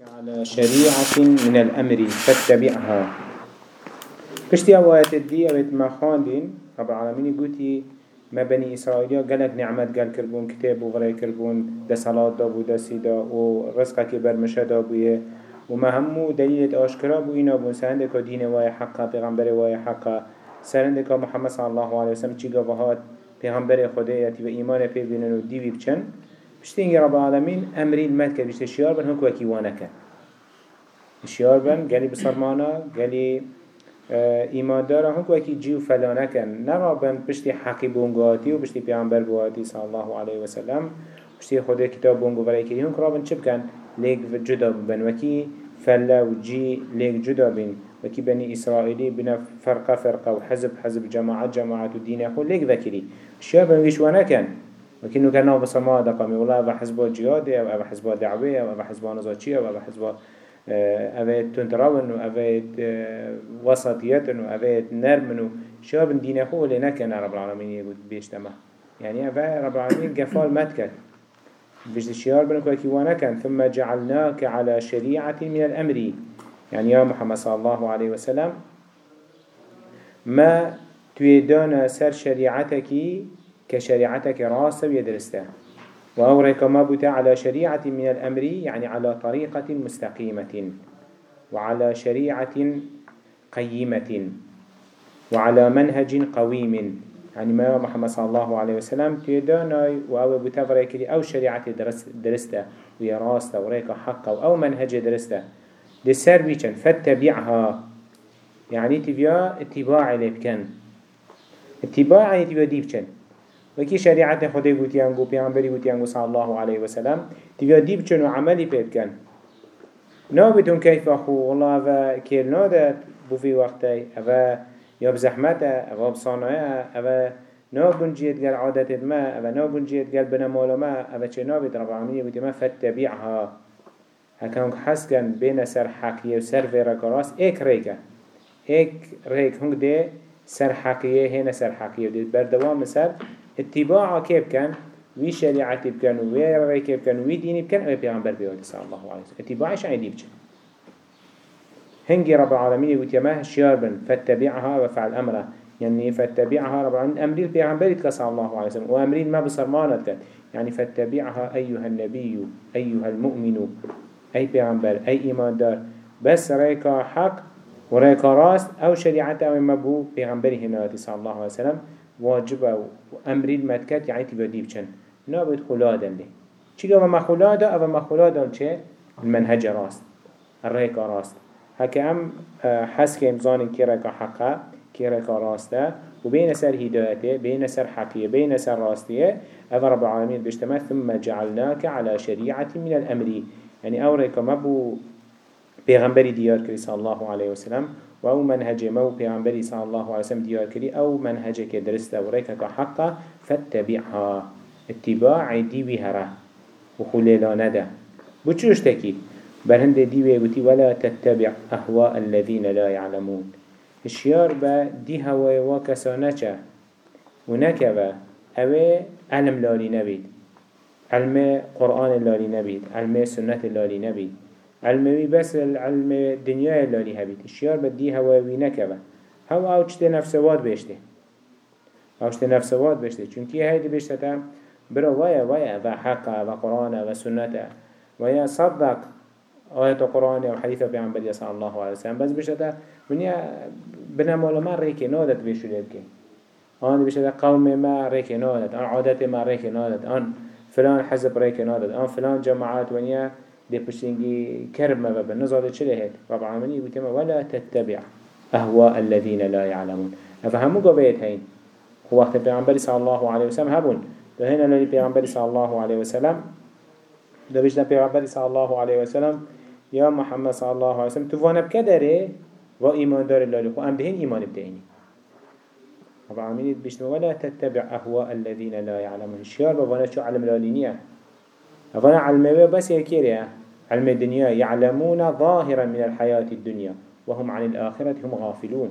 على شريعة من الأمر فاتبعها. بشتي أوات الدي أوات ما خاندين رب العالمين قوتي ما بني إسرائيل قالك نعمت قال كربون كتاب وغري كربون دا صلاة دابو دا سيدا ورزقك برمشا دابوه وما همو دليل أشكرا بوينا بون سهندك دين واي حقا پیغمبر واي حقا. سهندك محمد صلى الله عليه وسلم چيگا وهات پیغمبر خدایتی و ایمان پی بینن و دیوی بچن. بشتين رب العالمين أمرين مات كد بشت الشيار بن هكو وكي وانكا الشيار بن قالي بصرمانا قالي إيمان دارا هكو وكي جيو فلانكا نرى بن بشتي حقي بونغاتي و بشتي بيعنبر بواتي صلى الله عليه وسلم بشتي خده كتاب بونغو برای كري هنك رابن چه بكن ليك جدا بن وكي فلا وجي ليك جدا بن وكي بني إسرائيلي بنا فرقة فرقة وحزب حزب جماعة جماعة ودين أخو ليك ذكري الشيار بن ويش وانكا وكنو كان نو بصما دقامي. والله أبا حزبا جيادة أو أبا حزبا دعوية أو أبا حزبا نزاتشية أو أبا حزبا أبا تنتراون و أبا وسطيات و أبا نرمن شاب دين أخوه لنكن رب العالمين يقول بيشتما يعني أبا رب العالمين قفال متكت بيش الشيار بنك وكيوانا كان ثم جعلناك على شريعة من الأمر. يعني يا محمد صلى الله عليه وسلم ما تيدانا سر شريعتك كشريعتك راسة ويدرسته وأوريك ما بتا على شريعة من الأمر يعني على طريقة مستقيمة وعلى شريعة قيمة وعلى منهج قويم. يعني ما محمد صلى الله عليه وسلم تيدانا وأو بتفريك أو شريعة درس درسته ويا راسته وريك حقه أو منهج درسته. لسر بيشن فاتبعها. يعني تبيا اتباع لبكن اتباع يعني تبيا ديبشن. وكي شريعت خده قوتيان قو پیغمبری قوتيان قو صلى الله عليه وسلم تبا ديب چنو عملي بيد كان نابتون كيف أخو والله أفا كيل نادت بو في وقتي أفا ياب زحمته أفا بصانعه أفا نابن جيت قال عادت ما أفا نابن جيت قال بنا مالا ما أفا چه نابت رب العالمين قوتي ما فاتبعها. هكذا حس كان بين سر حقية وسر فيرا كراس ايك ريكا ايك ريك هنگ ده سر حقية هنا سر حقية ودي بردوام سر اتباع كيف كان؟ وي شريعة بكن وي رأي كيف كان؟ وي ديني بكن أو بيغمبر بيوت صلى الله عليه وسلم. اتباعش عيدي بكن هنجي رب العالمين يقول يما شياربن فاتبعها وفعل أمره. يعني فاتبعها رب العالمين أمرين بيغمبر صلى الله عليه وسلم. وأمرين ما بصرمانت يعني فاتبعها أيها النبي أيها المؤمن. أي بيغمبر أي إيمان دار بس ريكا حق وريكا راست. أو شريعة أو مبو. بيغمبر هنا صلى الله عليه وسلم. واجبه و امری مدکت یعنی تیبا دیب چن نابد خلادن لی چیگه و مخلاده أو مخلاده چه؟ المنهج راست. الريك راست. هكا ام آه، حس که امزان کی ريك حقه کی ريك راسته. و بین سر هدایته بین سر حقیه بین سر راستیه. أو رب العالمين بيجتمع ثم جعلناك على شريعة من الأمر. يعني ريك مبو بيغمبري ديار كري صلى الله عليه وسلم و منهج مو پیغمبری صلی الله علیه وسلم دیار کری أو منهج که درسته و ریکه که حقا فاتبعها. اتباع دیوی هره و خلیلانه ده بو چوش تکی برهند دیوی گوتی ولا تتبع اهواء الذين لا يعلمون الشيار با دي هواي وكسانه چه و نكبه اوه علم لالي نبید. علم قرآن لالي نبید. علم سنت لالي نبید. علمي بس العلم دنيا اللي هبيت الشيار بدي هواوي نكبه هوا أو چته نفسوات بيشته أو چته نفسوات بيشته چونكي هيدي بيشته تا برا ويا ويا و حقا و قرآن و سنة ويا صدق آيات قرآن و حديث بيعنبالي صلى الله عليه وسلم. بس بيشته تا منيا بنا مولا ما ريكي نادت بيشو لبكي آن بيشته قوم ما ريكي نادت. آن عادت ما ريكي نادت. آن فلان حزب ريكي نادت. آن فلان جماعات ونيا دي بشتنجي كرب ما بابا نزاد چله هيك رب العالمين يقول ولا تتبع أهواء الذين لا يعلمون أفهموا قبيت هين هو وقت پیغمبر صلى الله عليه وسلم هبون ده هنا للي پیغمبر صلى الله عليه وسلم ده بجنا پیغمبر صلى الله عليه وسلم يا محمد صلى الله عليه وسلم تفوانا بكدره و إيمان دار الله لكو أم دهين إيمان بدهيني رب العالمين بجنا ولا تتبع أهواء الذين لا يعلمون الشيار بوانا شو علم لالينيه أفنا علمه بس يكيريا علم الدنيا يعلمون ظاهرا من الحياة الدنيا وهم عن الآخرة هم غافلون.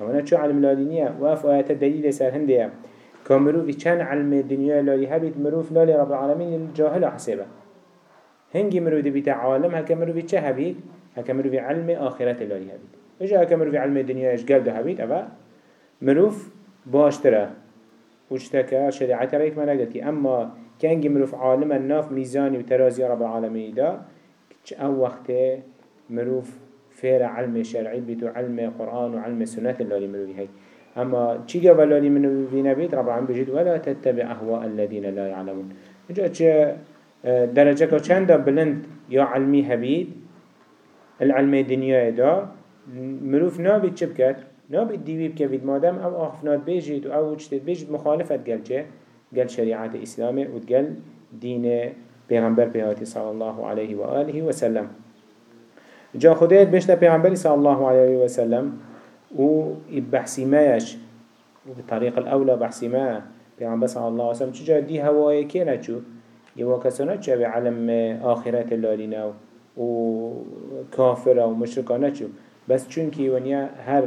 أفنا شو علم الدنيا وأف آيات الدليل سار هندية كمروف كان علم الدنيا لالي هبت مروف لالي رب العالمين الجاهل حسابه هنگی مروی بيت عالم هكا مروی چه هبید؟ هكا مروی علم آخرت اللي هبید اجا هكا مروی علم دنیا اش قلب هبید اوه مروف باشتره. وشتكا شريعة ريك ما نقلتي أما كان مروف عالم الناف ميزاني وترازي رب العالمين دا أو وقت مروف فير علم شرعي بيتو علم قرآن وعلم سنة اللي مروفي هاي أما چيگا ولالي مروفي نبيت رب العالمين بجد ولا تتبع أهواء الذين لا يعلمون. جا چه آه، درجة چند بلند يا علمي هبيد العلم الدنيا دا مروف نابد چه بكت نابد ديوي بكبيد مادام أو آخفنات بيجيد أو وجتد بيجيد مخالفت قل چه قل شريعة إسلامي وقل دين پیغمبر پیاتی صلی الله علیه و آله و سلم جا خدایت بشتا پیغمبری صلی الله علیه و سلم و بحثی مایش و بطريق الأولى بحثي ما پیغمبر صلی الله علیه و سلم چجا دی هوای که نچو؟ یوا کسانات چه به علم آخرت لالینا و کافر و مشرکانه چو بس چونکی ونیا هر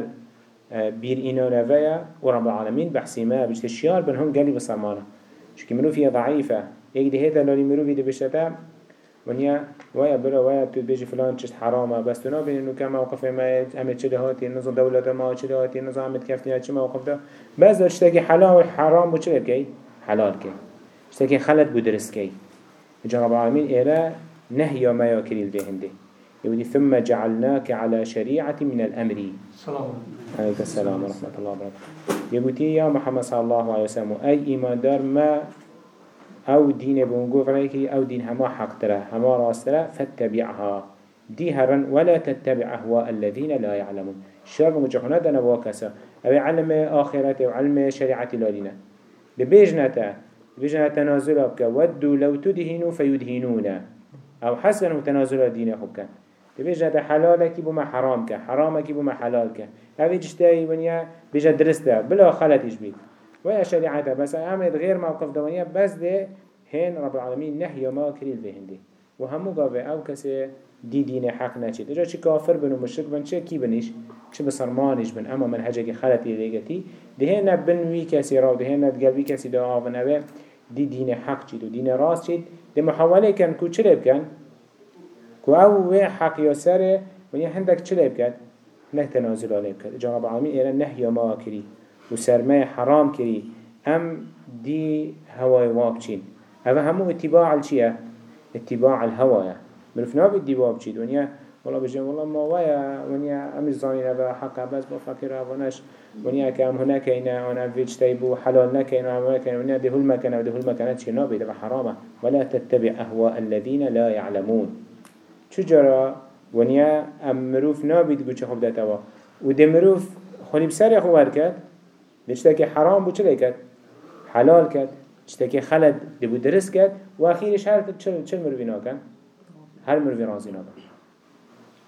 بیر اینا نویا و رب العالمین بحثی ما بجت شیار بنهم قلی بسرمانه چونکی منو فيها ضعیفه. یک ده هیتا لالی مروفی ده بشتا ونیا ویا برا ویا تو بیجی فلان چشت حرامه بس تو نابینی نو که موقف ما همه چه هاتی نظر دولت ما چه هاتی نظر همه کفتنی چه موقف ده بس دار چتاکی حلال و حرام بو چه کی حلال کی چتاکی خلط بو درست کی جناب العالمین ایره نهي ما يكريل بهنده يقول ثم جعلناك على شريعة من الأمر سلام. عليك السلام ورحمة الله وبركاته يقول يا محمد صلى الله عليه وسلم أي إيمان دار ما أو دين بونگو فريكي أو دين هما حق ترى هما راس ترى فاتبعها. دي هرن ولا تتبع أهواء الذين لا يعلمون الشرق مجحونا دانا واكسا أو علم آخرته وعلم شريعة لالينا لبيجنتا بيجنتا تنازل بك ودوا لو تدهنوا فيدهنونا أو حسنوا تنازل دين خبك لبيجنتا حلالك بما حرامك حرامك بما حلالك أو اجتاي ونيا بيجا درستا بلا خلتش بيت ويا شريعته بس أمد غير موقف دوانية بس ده هين رب العالمين نهي ما كريل بهندي وهمو قابه أو كسي دي دين حق نشد إجا چه كافر بن ومشرك بن چه كي بنش چه بسرمانش بن. أما منهجك خلطي ليگتي ده هين بن وي كسي راو ده هين قلبي كسي ده آفنوه دي دين حق چيد و دين راس چيد ده محاوله كان كو چلب كان كو أو وي حق يسره ونيا هندك چلب كان نه تنازل عليه كان جناب العالمين إيرا نهي ما كري و حرام کری. هم دي هواي وابچين هذا همو اتباع الشيء اتباع الهوايا مروف ناب اتباع بچيد ونيا والله بجي والله ما ويا ونيا ام الزاني هذا حقا بس بفكر وناش ونيا كام هناك هنا أنا فيج تيبو حلال نكين وما كان ونيا ده المكان وده المكان شيء نابي ده حرامه. ولا تتبع اهواء الذين لا يعلمون شجرة ونيا ام مروف نابي تقول شخوب ده توا وده مروف خوني بسر خو هركت لشتاكي حرام بو چلي كد حلال كد لشتاكي خلد دبو درس كد واخيرش هر چل مروي ناكن هر مروي رازي ناكن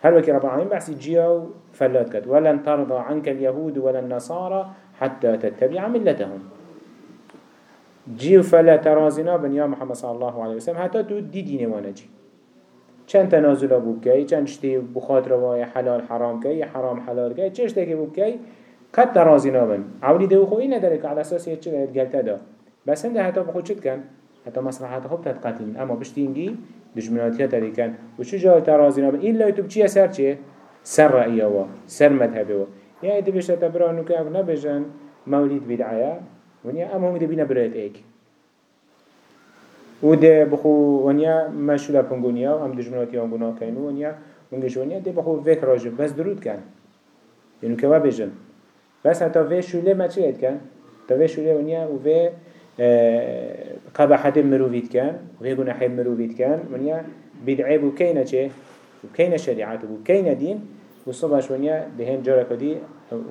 هر وكي رب العالمين بحثي جيو فلات كد ولن ترضى عنك اليهود ولا النصارى حتى تتبع ملتهم. جيو فلات رازينا بن يا محمد صلى الله عليه وسلم حتى تو دي دين وأنا جي چند تنازل ابو بكي چند شتي بخاطر واي حلال حرام كي حرام حلال كي چه شتي ابو بكي قد ترازي نابن. عولي دو خوي ندارك على أساس يتشل يتقال تدا بس هنده حتى بخود شد كان حتى مصلحات خوب تتقاتلين أما بشتينجي دجمناتيا تاري كان وشو جاو ترازي نابن. إلا يتوب چيه سر چيه سر رأيه وا سر مذهبه وا يعني دي بشتا تبرانو كأب نبجن مولد بدعايا ونيا أما هم دي بينا بريت ايك وده بخو ونيا مشولا بنگونيا هم دجمناتيا ونگونا كينو ونيا ونگش ونيا دي بخو فيك راجب. بس درود كان يعني كوا بجن بس حتى في شوله ما چه كان تا في شوله ونيا و في قبحة مروفيت كان وفي جناح مروفيت كان ونيا بدعي بو كينا چه؟ وكينا شريعات بو كينا دين وصبح ونيا دهن جارك دي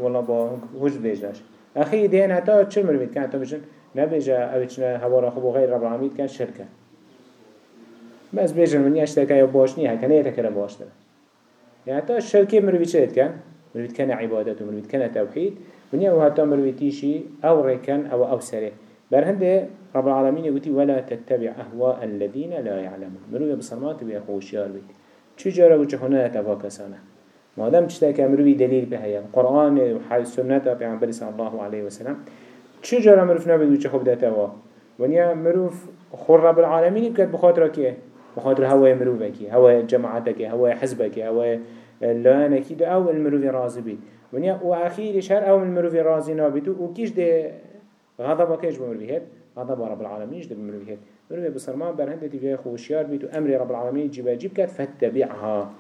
والله با وش بيجناش أخي دهن حتى چه مروفيت كان حتى بجن نبيجا أبيشنا هوارا خبو غير رب العالمين كان شركة بس بيجن ونيا اشتكا يباش نيها كان يتكرم باش يعني حتى الشركة مروفيت كان مروید کنه عبادت و مروید کنه توحید ونیا و حتی مرویدیشی أو رکن أو أو سره بر هنده رب العالمین يقولي ولا تتبع أهواء الذين لا يعلمون. مروي بصمات بيا خوشيار بيت چو جارا وچه خونه تفاكسانه مادام تشتاك مروي دليل بهايا قرآن و سنة پیغمبر صلى الله عليه وسلم. چو جارا مروف نبید وچه خوب دتوا ونیا مروف خور رب العالمين بكت بخاطر بخاطر هوا مروفكي هوا جماعتك هوا حزبك هوا لانكي ده أو المروف راضي بيت ونیا و اخیرش هر أو المروف راضي نابيتو و كيش ده غضب كيش بمروفيهت غضب رب العالمين ده بمروفيهت مروف بسرمان برهند تبقى خوشيار بيتو أمر رب العالمين جيبا جيب فاتبعها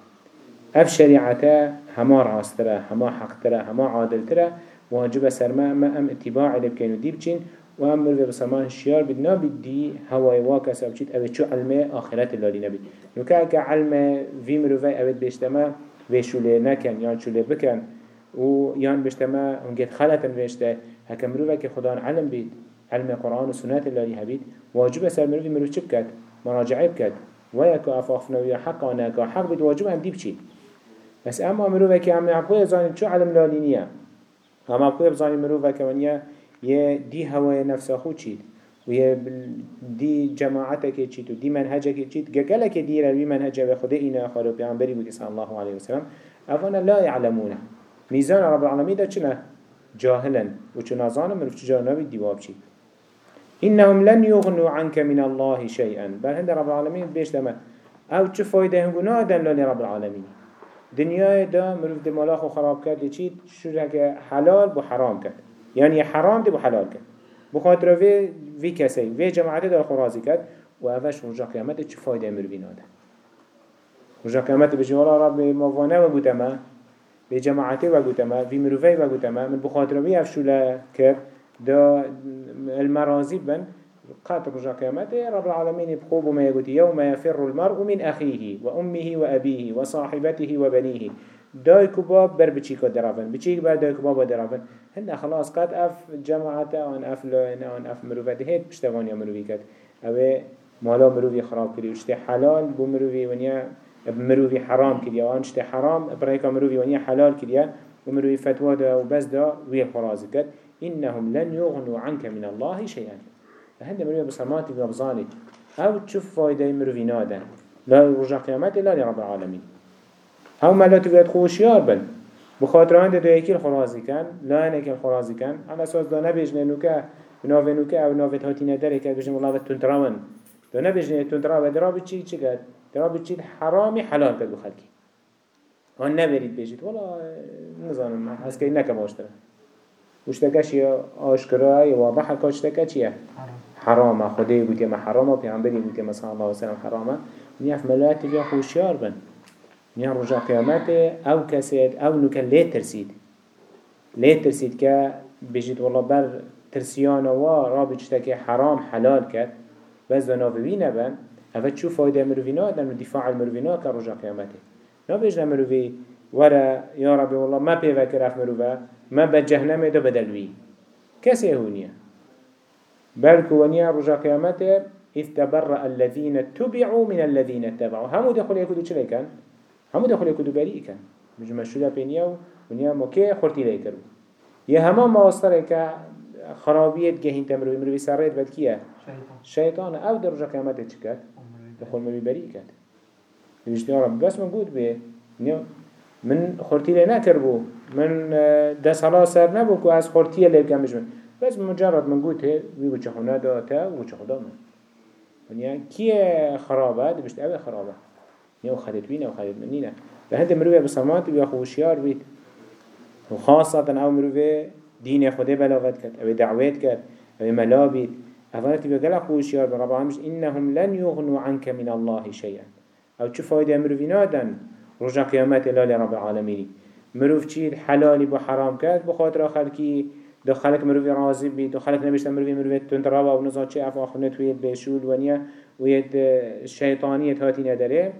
اف شريعته هما راستره هما حقتره هما عادلتره. واجب سرما ما ام اتباع اللي بكينو دي بچين و ام مروف بسرمان شيار بدنا بدي هواي واكس أو چيت اوه چو علمه آخرت اللالي نبي نو که علمه في مروفي اوه بيشتما في شوله نكن يان شوله بكن و يان بشتما هنگت خلطن بيشته هكا مروفه که خدا علم بيت علم قرآن و سنت اللالي هبيت واجب سر مروفي مروف چه بكت مراجعه بكت ويكو افافنا ويا حق ونكا حق بيت واجب هم دي بچي بس اما مروفه که هم عبقوه زاني شو علم لالي نيا هم عبقوه بزاني مروفه که ونيا يه دي هواي نفس خو چيد ويه دي جماعتك چيد و دي منهجك چيد گلك دي روي منهجه خده اينا خالو بيعنبري بود صلى الله عليه وسلم أفانا لا يعلمونه ميزان رب العالمين ده جاهلا. و چه نظانا من چجا نبي ديواب چيد إنهم لن يغنوا عنك من الله شيئا. بل هند رب العالمين بيش دمه. أو چه فايده هنگو؟ نادن لالي رب العالمين دنیای دا مروف دمالاخ و خراب کرد شو حلال بو حرام کرد. يعني حرام دي بحلال كد بخاطر في في كسي في جماعته دار خرازي كد و اوش رجا قيامت چه فايده مروين هذا رجا قيامت بجي والله رب موانه و قتما في جماعته و قتما في مروفي و قتما من بخاطر في افشولا كر دا المرازي بن قات رجا قيامته رب العالمين بخوب ما يقول يوم يفر المرء من أخيه وأمه وأبيه وصاحبته وبنيه دای کباب بر بچی که درافن بچی بر دای کباب درافن هنده خلاص قد اف جماعت آن اف لأن آن اف مروفت هید پشتوانی مروفی کد اوه مالا مروفی خراب کری وشته حلال بو مروفی ونیا مروفی حرام کری آن شته حرام برایکا مروفی ونیا حلال کری و مروفی فتوا دا و بس دا وی خرازی کد إنهم لن يغنوا عنك من الله شيئا هنده مروفی بسرماتی بابزانی أو تشوف فايدة مروفی نادن؟ لا رجع قيامات لا لرب العالمين أو ملاتو بيت خوشيار بن. بخاطر هنده دو يكي الخرازي كان لا هنك الخرازي كان على أساس دا نبيجنه نوكا بناوه نوكا أو ناوه هاتينه داره كد بجنه والله تنتراون دا نبيجنه تنتراوه درابي چي چي كد درابي چي حرامي حلال كد بخلقي هن نبرید بيجيت والله نظام هست که نکم آشتره وشتكش يا آشكرا يا واضحة كاشتكش يا حرامة خدي بوتي ما حرامة بيعنبري بوتي ما صلى الله وسلم حرامة نيف ملات بيا خوشيار بن. نیا رجا قیامت أو کسید أو نکن لی ترسید لی ترسید که بجید والله بر ترسیان و رابط که حرام حلال کرد بس و ناوی نبن اوه چو فایده مروی نادن و دفاع المروی ناد که رجا قیامته نابجن مروی ورا یا ربی والله ما پیوه کرف مروه ما به جهنم دو بدلوی کسی هونیه بل كونيا رجا قيامته إذ تبرأ الذين تبعوا من الذين اتبعوا. همو دخل يكودو چلي كان همو دخل يكودو بريء كان مش مشهودة بينيا ونيا موكي خورتي لي كرو يا هما ما وصلك خرابيت جهين تمرو يمرو سريت بد كيه شيطان أو درجة قيامته چكت دخل مرو بريء كت يجتني رب بس من قود به من خورتي لي نكربو من ده صلاة سر نبو كو از خورتي لي بكم بجمن. بس مجرد من قود هي ويقول چخونه داتا و چخدا من ونیا کیه خرابه دبشت اوه خرابه نيو خدت بينا وخدت منينا فهند مروفة بصمات بيا خوشيار بيت وخاصة أو مروفة دين خده بلاغت كت أو دعوات كت أو ملا بيت أفضلت بيا خوشيار برب العالمين إنهم لن يغنوا عنك من الله شيئا أو چه فايدة مروفي نادن؟ رجع قيامات الله لرب العالمين مروف چيد حلالي بو حرام كت بخاطر خلقي دو خلق مروفي راضي بي دو خلق نبشت مروفي مروفي تنترابا و نزا چه افا خونت ويد بيشول ونيا ويد الشيطانية هاتي نداره.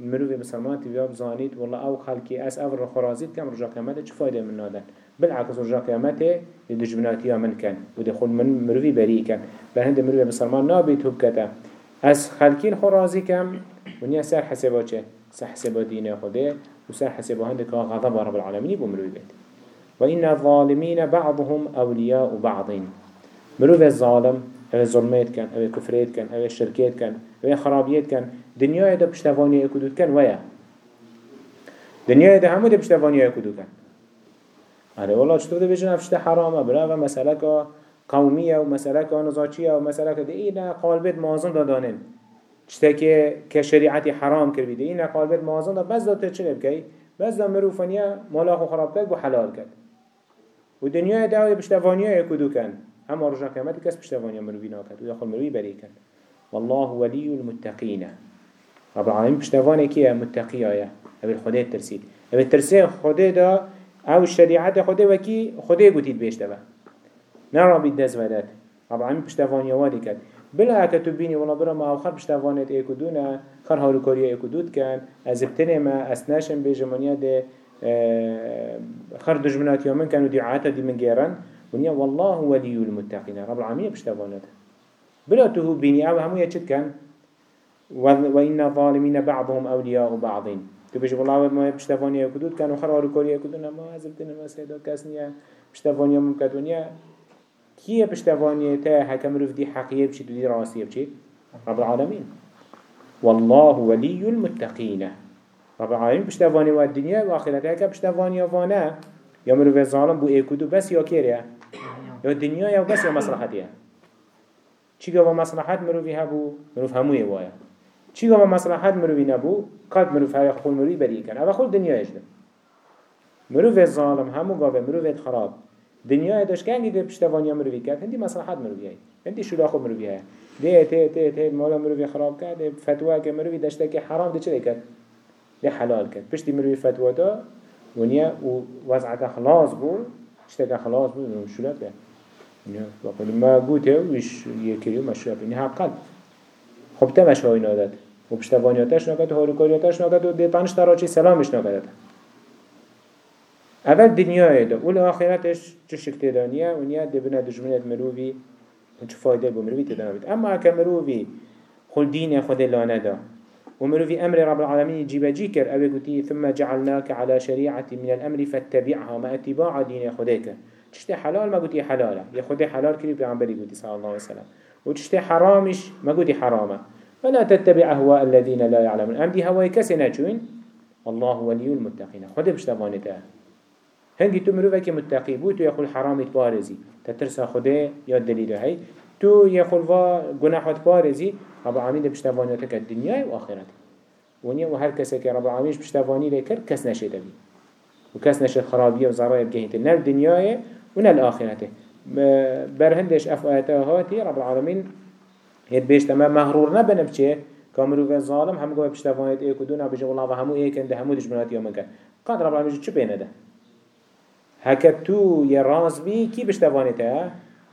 مروف بسلمان تبيا بزانيت والله آو خلقي اس أو رخرازيت كم رجا قيامته چه فايدة من نادن بالعكس رجا قيامته لدجبناتيا من كان ودخل من مروفي بريء كان بل هند مروف بسلمان نابيت هبكتا اس خلقين خرازي كم ونيا سر حسابات چه؟ سر حسابات دين خده وسر حسابات هندك غضب رب العالمين بمروف بيت وإن الظالمين بعضهم أولياء بعضين مروف الظالم او ظلمت کن او کفریت کن او شرکیت کن او خرابیت کن دنیای ده پشتوانی کدود کن ویا دنیای ده همو ده پشتوانی کدود کن اره والا چطور ده بجن افشته حرامه برای و مسئله که قومیه و مسئله که نزاچیه و مسئله که ده اینه قالبت مازن دادانن چطه که که شریعتی حرام کرده ده اینه قالبت مازن داد بس داد چه بکی؟ بس داد مروفانیه مالا خو خراب و حلال کرد و دنیای دعوی پشتوانیه کدو کن اما رجع قيامت كس بشتفانيا مروفينا كد ويدخل مروفي بري كد والله ولي المتقين. رب العالمين بشتفاني كيه متقيا يا أبي الخدي الترسيد أبي الترسيد خدي دا أو الشريعة خدي وكي خدي قتيد بيشتبه نرى بالدز ودات رب العالمين بشتفانيا وادي كد بلا اكتو بینی ولا برا ما آخر بشتوانت ایکو دونه خر هارو کاری ایکو دود کن از ابتنه ما اسناشن بجمانیا ده آه، خر دجمنات يومن كانوا دعاتا دي من جيران ونيا والله ولي المتقين. رب العالمين بشتوانت بلا تهو بيني أو همو يتشد كان؟ وإن الظالمين بعضهم أولياء بعضين تبيش والله ما بشتوانيا يكدود؟ كانوا خر هارو كاري يكدون ما ازبتنه ما سيدا كاسنيا. بشتوانيا ممكتونيا كيه پشتوانیه تا هکه مروف دي حقیه بشید و دی راسیه بشید رب العالمين. والله ولي المتقين. رب العالمين پشتوانی و الدنيا و آخرت هکه پشتوانی وانه یا مروف ظالم بو ایکودو بس یا کیره یا الدنيا یا بس یا مصلحتیه چی گوه مصلحت مروفی هبو؟ مروف هموی وایا چی گوه مصلحت مروفی نبو؟ قد مروف های خول مروفی بری کن أو خول دنیا اجده مروف ظالم همو گوه مروف خراب. دنیا داشت کنگی ده پشتوانی مروی کرد. هندی مصلحت مروی هی هندی شولا خود مروی هی ده ته ته ته مولا مروی خراب کرد. ده فتوا که مروی داشته که حرام ده چه کرد؟ ده حلال کرد. پشتی مروی فتوا دا ونیا و وضعت خلاص بود. اشتكى خلاص بود کرد. وقال ما قوته ويش يكريو مشروع بني حقا خب تمش هاي نادت و پشتوانیاتش نکد و هاروکاریاتش نکد و دیتانش تراچی سلامش نکدد اول دنیای ده اول آخرتش چه شکل دانیه و نیا دبنا دجمنت مروی چه فایده بو مروی تدانا بید اما اکا مروی خل دین خود لأنه ده ومروي أمر رب العالمين جيب جيكر أبي قتي ثم جعلناك على شريعة من الأمر فاتبعها ما اتباع دين خديك تشتي حلال ما قتي حلاله. يا خدي حلال كريب عمبري قتي صلى الله عليه وسلم وتشتي حرامش ما قتي حرامه. فلا تتبع أهواء الذين لا يعلمون أم دي هواي كسنا جوين والله ولي المتقين خدي بشتفانته هنگی تو مروفه که متقی بود تو یخول حرامت پارزی تترسا خوده یا دلیل هی. تو یخول و گناحات پارزی رب العالمین ده پشتوانیات که دنیای و آخرت. ونیا و هر کسی که رب العالمینش پشتوانی لیکر کس نشده بی. و کس نشد خرابیه و ضرائب گهیت نه دنیای و نه الاخرته برهندش افعاته هاتی رب العالمین هید بیشت ما مغرور نبنه بچه كامرو في الظالم هم قوي بشتفانيت إيه كدونا بيجي والله وهمو إيه كنده همو دجمنات يوم كان قاد رب العالمين شو بينه ده؟ هكا تو يراز بي كي بشتوانيته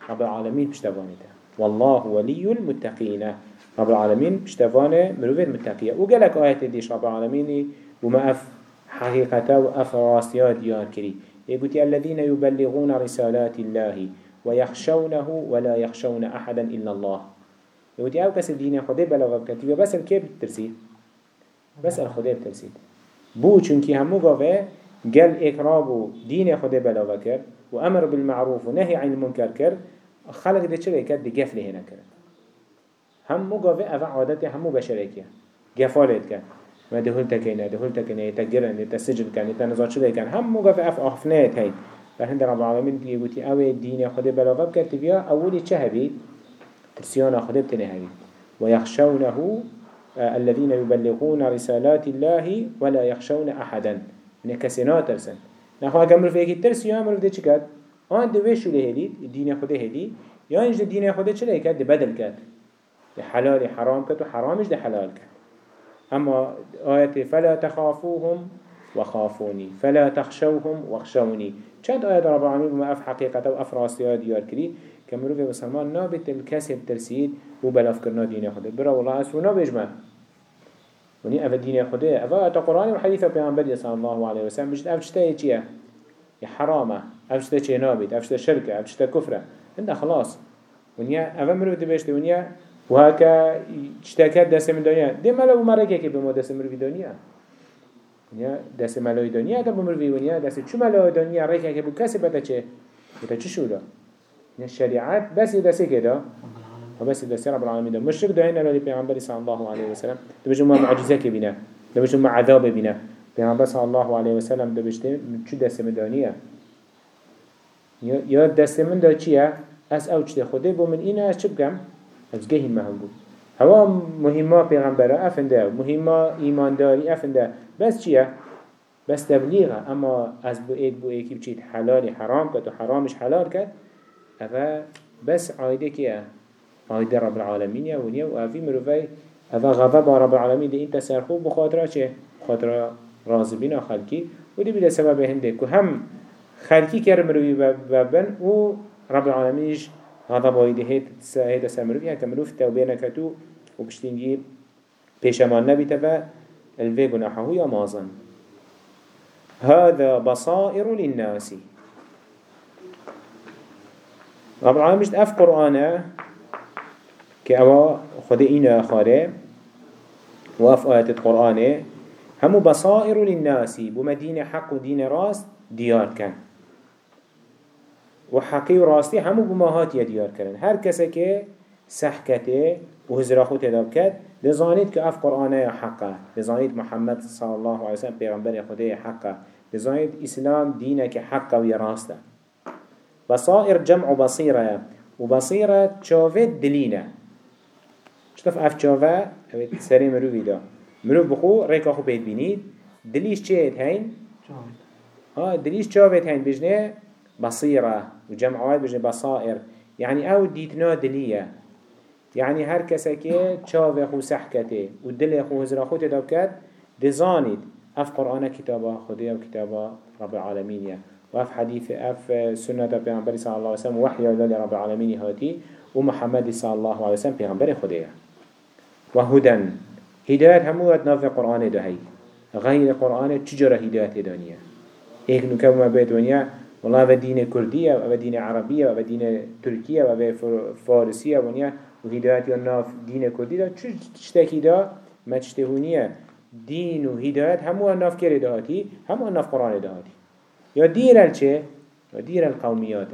رب العالمين بشتوانيته والله ولي المتقين رب العالمين بشتوانه مروفيد متقية وقالك آيات ديش رب العالمين وما أف حقيقته وأف راسيات ديار كري يقول الذين يبلغون رسالات الله ويخشونه ولا يخشون أحدا إلا الله. يقول أو كس الدين خده بلغة بكتب بس الكيب ترسيد بس الخده بترسيد. بو چونكي همو قوة قال إقراب دين خده بلاوه كر. وأمر بالمعروف ونهي عن المنكر كر. خلق ده چرا كد دي قفل هنا كر. هم مقاوه أفا عادته همو بشريكية. قفالت كر. ما دهول تكينا دهول تكينا يتقرن يتسجل كان يتنظر شده كان هم مقاوه أف أخفنات هاي فهند رب العالمين يقولي أوي دين خده بلاوه بكر تبيا أولي چه ترسيانا خده بتنه ويخشونه الذين يبلغون رسالات الله ولا يخشون أحدا. نخواه اگه مروف یکی ترسی یا مروف ده چی کرد؟ آن دوی شو لهدید دین خوده هدی یا اینج ده دین خوده چه کرد؟ ده بدل کرد. ده حلال حرام کرد و حرامش ده حلال کرد. أما آیت فلا تخافوهم وخافوني فلا تخشوهم واخشوني. چند آيات رب العالمين بما أف حقيقة و أف راسيات ديار كري كمروف بسلمان نابت الكسب ترسيد وبلاف كرنا دين خده برا والله أسفو نابجمع وني أفا دين خده أفا أتا قرآن وحديثة بيعنبر صلى الله عليه وسلم مجد أفشتا چيه يا حرامة. أفشتا چه نابد أفشتا شركة أفشتا كفرة عند خلاص. ونيا أفا مرو دبشت ونيا وهكا اشتاكات دست من دنيا. دي ملو مركة كي بمو دست مرو في دنيا ونيا دست ملو دنيا دا بمرو في ونيا دست شو ملو دنيا؟ ريكا كي بو كسي بتا چه؟ بتا چه شو دا؟ الشريعات بس دست كده وبس ده سير رب العالمين ده مشرك ده هنا اللي بيعمل صلى الله عليه وسلم. ده بيجوا مع معجزة كبيرة ده بيجوا مع عذاب بينا. بيعمل صلى الله عليه وسلم ده بيجوا شو ده سمدانية يا ده سمن ده چيه أس أوج ده خده بو من أس چه بكم أس جهين ما هنقول هوا مهمة پیغمبره افنده مهمة ایمانداری افنده بس چیه؟ بس تبلیغه اما از بو اید بو ایکی بچید حلال حرام کد و حرامش حلال کد افا بس عایده کیه؟ عایده رب العالمین یا ونیا و افی مروفی افا غضب رب العالمین دی انت سرخوب بخاطره چه؟ خاطره رازبین خلقی و دی بیده سبب هنده که هم خلقی کرد مروفی ببن و رب العالمینش غضب عایده هید سمروفی هم که مروف توبه نکتو و بشتینگی پیشمان نبیته و الوی گناحه یا مازن. هذا بصائر للناس. رب العالمين أف قرآن كأوا خد إنا خاره وأف آيات القرآن هم بصائر للناس. بمدينة حق ودين راس ديار كان وحقي راستي هم بماهات ديار كان هر كسا سحكته وهزراخو تداب كد لزانيت كأف قرآن حقه. لزانيت محمد صلى الله عليه وسلم پیغمبر خده حقه. لزانيت إسلام دينك حقه ويراسته بصائر جمع بصيرة وبصيرة تشوفت دلينة شطف اف تشوفة سري مروفي دا مروف بخو ريكا خو بيت بينيد دليش چهت هين؟ آه دليش تشوفت هين بجنه بصيرة وجمع واحد بجنه بصائر. يعني أو ديتنا دلية. يعني هر که چاو خو سحکته و دل خو هزرا خود تداب کرد دزانید اف قرآن کتابا خودی و کتابا رب العالمین و اف حدیث اف سنة پیغمبر صلی الله علیه وسلم وحی الله رب العالمین هاتی و محمد صلی الله علیه وسلم پیغمبر خودی و هدن. هدایت هموت ناف قرآن دهی. غیر قرآن چجرا هدایت دانیه ایک نکم ما ونیا والله و دین کردیه و دین عربیه و دین ترکیه و فارسیه ونیا و یا ناف دین کردی دا چتکی دا مجتهونیه دین و هدایت همو ناف کرده دهاتی همو ناف قرآن دهاتی یا دیر چه؟ یا دیر القومیات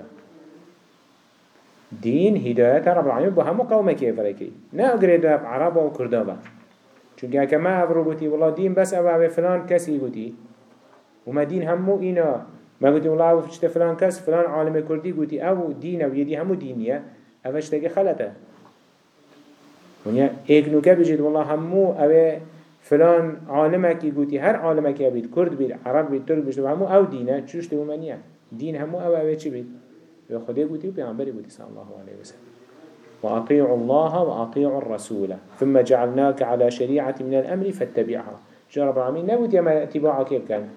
دین هدایت رب العالمین با همو قومه که فرقی نه اگره دا عرب و کرده با چونکه اگه ما افرو گوتی والله دین بس أو أو فلان کسی گوتی و ما دین همو اینا ما گوتی والله أو فلان کس فلان عالم کردی گوتی أو دین و یدی همو دینیه اوش تگه خلطه ونیا ایک نوکه بجید والله همو اوه فلان کی گوتی هر عالمه که بید کرد بید عرب بید ترک بید همو أو دینه چوش تو منیه دین همو أو اوه چی بید و خدا گوتی و پیغمبری گوتی صلی الله علیه وسلم وأطيعوا الله وأطيعوا الرسول ثم جعلناك على شريعة من الأمر فاتبعها جرب العالمين نبوت يما اتباعه كيف كان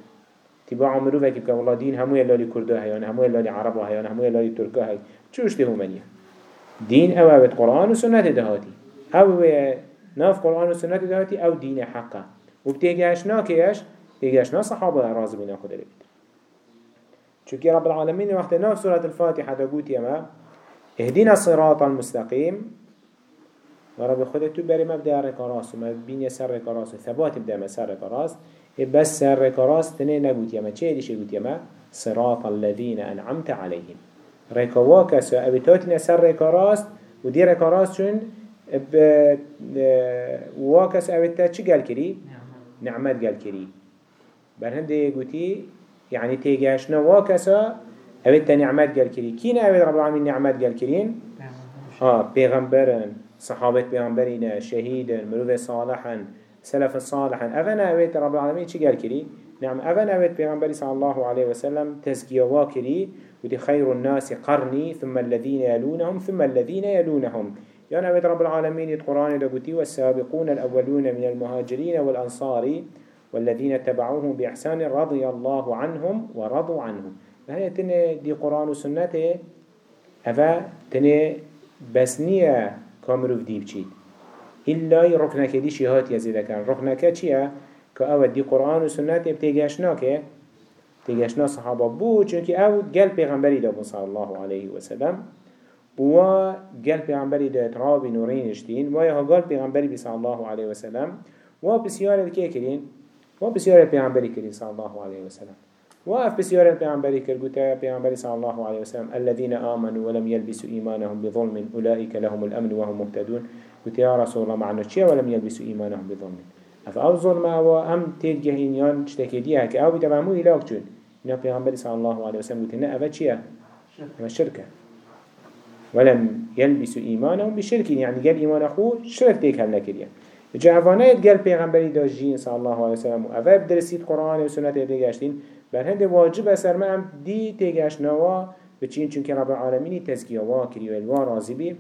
اتباع مروفه كيف كان والله دين همو يلالي كردها يعني همو يلالي عربها يعني همو يلالي تركها چوش ده منيه دين أوابت قرآن وسنة دهاتي أو ناف قرآن و سنت دهاتی أو دین حقه. و بتیگهش ناکیش تیگهش نا صحابه راز بنا خود لبید چونکه رب العالمين وقت ناف سورة الفاتحة دقوت يما اهدنا الصراط المستقيم ورب خودت تو بری مبدأ رکاراس و مبین سر رکاراس و ثبات بده ما سر رکاراس بس سر رکاراس تنه نگوت يما. چه دیشه گوت يما؟ صراط الذين أنعمت عليهم. رکواکس و ابتاتنا سر رکاراس و دی رکاراس چون ب واكس اوتا چه قال كري؟ نعمت. قال كري. برهنده قوتي يعني تيجاشنا واكسا اوتا نعمت قال كري. كين اوت رب العالمين نعمت قال كرين ها پیغمبرن صحابت پیغمبرین شهیدن مروف صالحا سلف صالحا. اونا اوت رب العالمين چه قال كري؟ نعم اونا اوت پیغمبری صلى الله عليه وسلم تزكيه واكري ودي خير الناس قرني ثم الذين يلونهم ثم الذين يلونهم. يعني أبد رب العالمين القرآن دقتي والسابقون الأولون من المهاجرين والأنصار والذين تبعوهم بإحسان رضي الله عنهم ورضوا عنهم. فهي تنه دي قرآن وسنته أفا تنه بسنية كامروف دي بچيد إلا ركنك دي شهات يزيد كان ركنك چيه كأول دي قرآن وسنته بتيجاشناك تيجاشنا صحابة بو چونك أو قلب پیغمبری دابون صلى الله عليه وسلم و گل پیغمبری ده رابی نورینشتین و یا گل پیغمبری بی صلی الله علیه و سلم. و بسیار که کرین و بسیار پیغمبری کرین صلی الله علیه و سلم. و اف بسیار پیغمبری کرد گوته پیغمبری صلی الله علیه و سلم. الذين آمنوا ولم يلبسوا إيمانهم بظلم أولئك لهم الأمن وهم مهتدون. قلت يا رسول الله معنى چيا ولم يلبسوا إيمانهم بظلم؟ أف أو ظلم أو أم تلقهين يان اشتكي ديها که أو بتبعمو إلاك جون إنه پیغمبری صلی الله علیه و سلم قلت نه اوه چيا؟ شركه ولم يلبسوا إيمانهم بشرك يعني قال إيمان أخو شرك تيك هل نكريا جا أفانايت قال پیغمبری داجين صلى الله عليه وسلم و أفا بدرسيت قرآن و سنة تيجاشتين بل هنده واجب أسر ما هم دي تيجاشنوا بچين چونك رب العالمين تزكية واكري و الوا راضي بي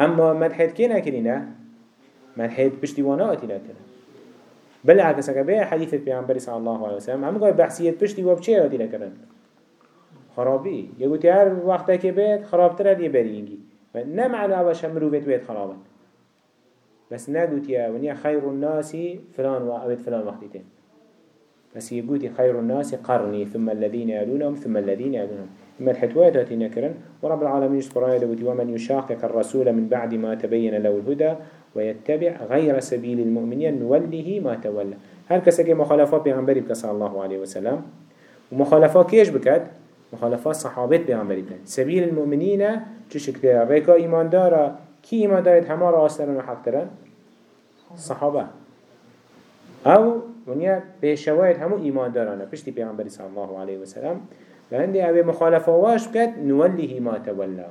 أما مدحت كي نكرينا مدحت بشتوانا أتي نكرينا بالعكس اگر به حدیث پیامبر صلی الله علیه و سلم هم گاهی بحثیت پشتی و بچه یادی نکردن خرابی یه گوتی هر وقت که بید خرابتر دی برینگی و نه معنی اوش هم بس نگوتی ونیا خیر الناس فلان و اوید فلان وقتی تین بس يقولي خير الناس قرني ثم الذين يلونهم ثم الذين يلونهم إما الحتوات هاتي نكرن ورب العالمين سبحانه دوتي ومن يشاقق الرسول من بعد ما تبين له الهدى ويتبع غير سبيل المؤمنين نوله ما تولى. کسی که مخالفات پیغمبری بکن صلی الله علیه و سلم. و مخالفات کیش بکد؟ مخالفات صحابت پیغمبری بکن. سبیل المؤمنین چه شکل ریکا ایمان داره؟ کی ایمان دارد همه را آسترن و حق ترن صحابه. أو ونیا پیشواید همو ایمان دارانه. پشتی پیغمبری صلی الله علیه و سلم. لهندی اوه مخالفه واش بکد نوله ما تولا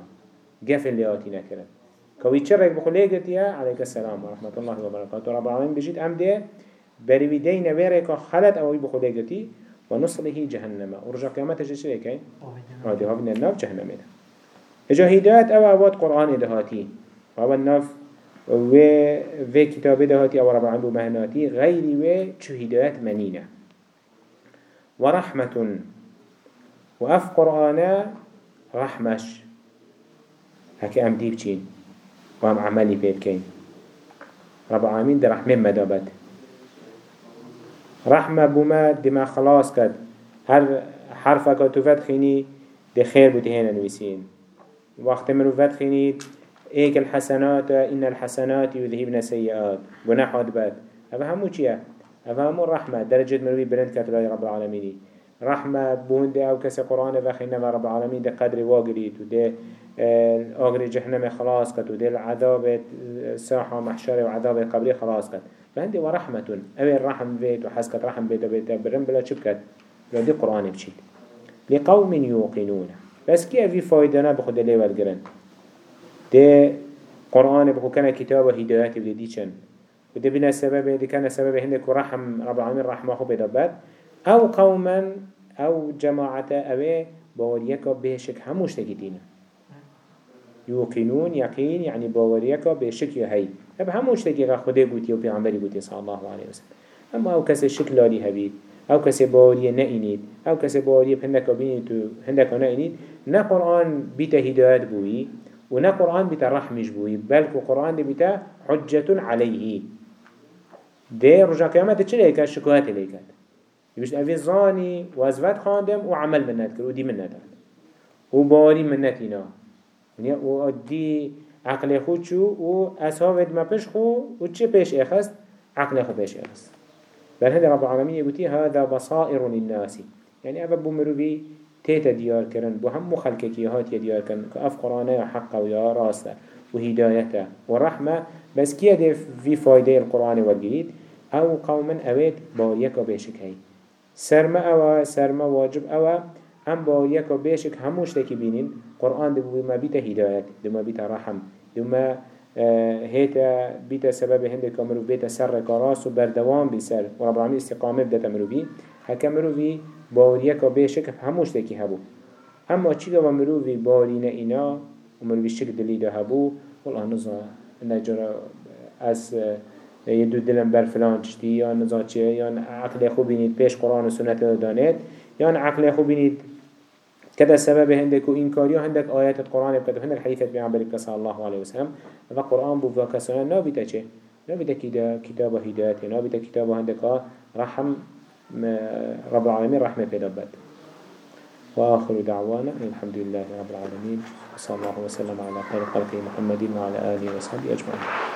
قفل لیاتی نکرد كوي تشرك بخليه قلتيا عليك السلام ورحمة الله وبركاته رب العالمين بجيت أم ده بريوي دين ويريك خلت أوي بخليه قلتي ونصله جهنم ورجع قيامته جيش ليكي هذه هو من النار جهنم ده إجا هدايات أو أواد قرآن دهاتي هو الناف و في كتاب دهاتي أو رب العالمين مهناتي غير و شو هدايات منينة ورحمة وأف قرآن رحمش. هكي أم ديب چين؟ وهم عملي بيت كين. رب العالمين ده رحمة مدابت رحمة بما دما خلاص كد. هر حرفة كتوفت خيني ده خير بتهين نويسين وقت مروفت خيني ايك الحسنات إن الحسنات يذهبن سيئات گناح بات أفا همو چيه أفا همو رحمة. درجة مروي بلند كتلاي رب العالمين رحمة بوند أو كسي قرآن وخينا رب العالمين ده قدر واقريت وده آغر جهنم خلاص كت ودل عذاب ساحة محشر وعذاب قبري خلاص كت فهندي ورحمة أبي الرحم بيت وحسكت رحم بيت وبيت برم بلا شبكت دي قرآن بشيت لقوم يوقنون بس كي أفي فايدنا بخد اللي والقرن دي قرآن بخو كان كتاب هدايات بدي چن وده بنا السبب دي كان السبب هندك ورحم رب العالمين رحمه بدبات أو قوما أو جماعة أبي بوريك بهشك هموش تكتينه يوقنون يقين يعني باوريكا بشكل هاي. هب هموش تجي خده قوتي و پیغمبری قوتي صلى الله عليه وسلم. أما أو كسي شكل لاري هبيد أو كسي باوريه نئنيد أو كسي باوريه بهندك بينيد و هندك نئنيد نا قرآن بيتا هدايات بوي و نا قرآن بيتا رحمش بوي بل قرآن بيتا حجة عليه ده رجا قيامت چه ليكا شكوات ليكا يبشت اوه زاني و ازوات خاندم و عمل منت كر و دي منت و باري منت اينا و دی عقل خود شو ما پیش خو و چه پیش اخست؟ عقل خو پیش اخست. بل هذا رب العالمين يقولي هذا بصائر للناس. يعني أبا بمروبي تيتا ديار كرن بو هم مخلقكي هات ديار كرن كأف قرآن حق ويا راسة وهدايته ورحمة بس كيه دي في فايدة القرآن والجديد أو قوما أويت باوريك وبيشك سرما أو سرما واجب أو هم باوريك وبيشك هموش تكي بينين قرآن دو ما بيتا هداية دو ما بيتا رحم دو ما هيتا بيتا سبب هنده كامرو بيتا سر كراس و بردوام بسر و رب العالمين استقامه بدتا مروفي هكا مروفي باوريك بيشك هموش تكي هبو. اما چيگا و مروفي باورينا اينا و مروفي شك دلي ده هبو. والله نظا نجرا از يدو دلم بر فلان چشتي یا نظا چه یا عقل خوب بینید پیش قرآن و سنت دانید. یا عقل خوب بینید كذا سبب هندك وإنكاريو هندك آيات القرآن بكده هندك حديثة بيعمل صلى الله عليه وسلم. هذا القرآن بوفا كسانا نابتا چه؟ نابتا كتاب هداية نابتا كتاب هندك رحم رب العالمين رحمة بدبت وآخر دعوانا الحمد لله رب العالمين وصلى الله وسلم على خير خلقه محمد وعلى آله وصحبه أجمعين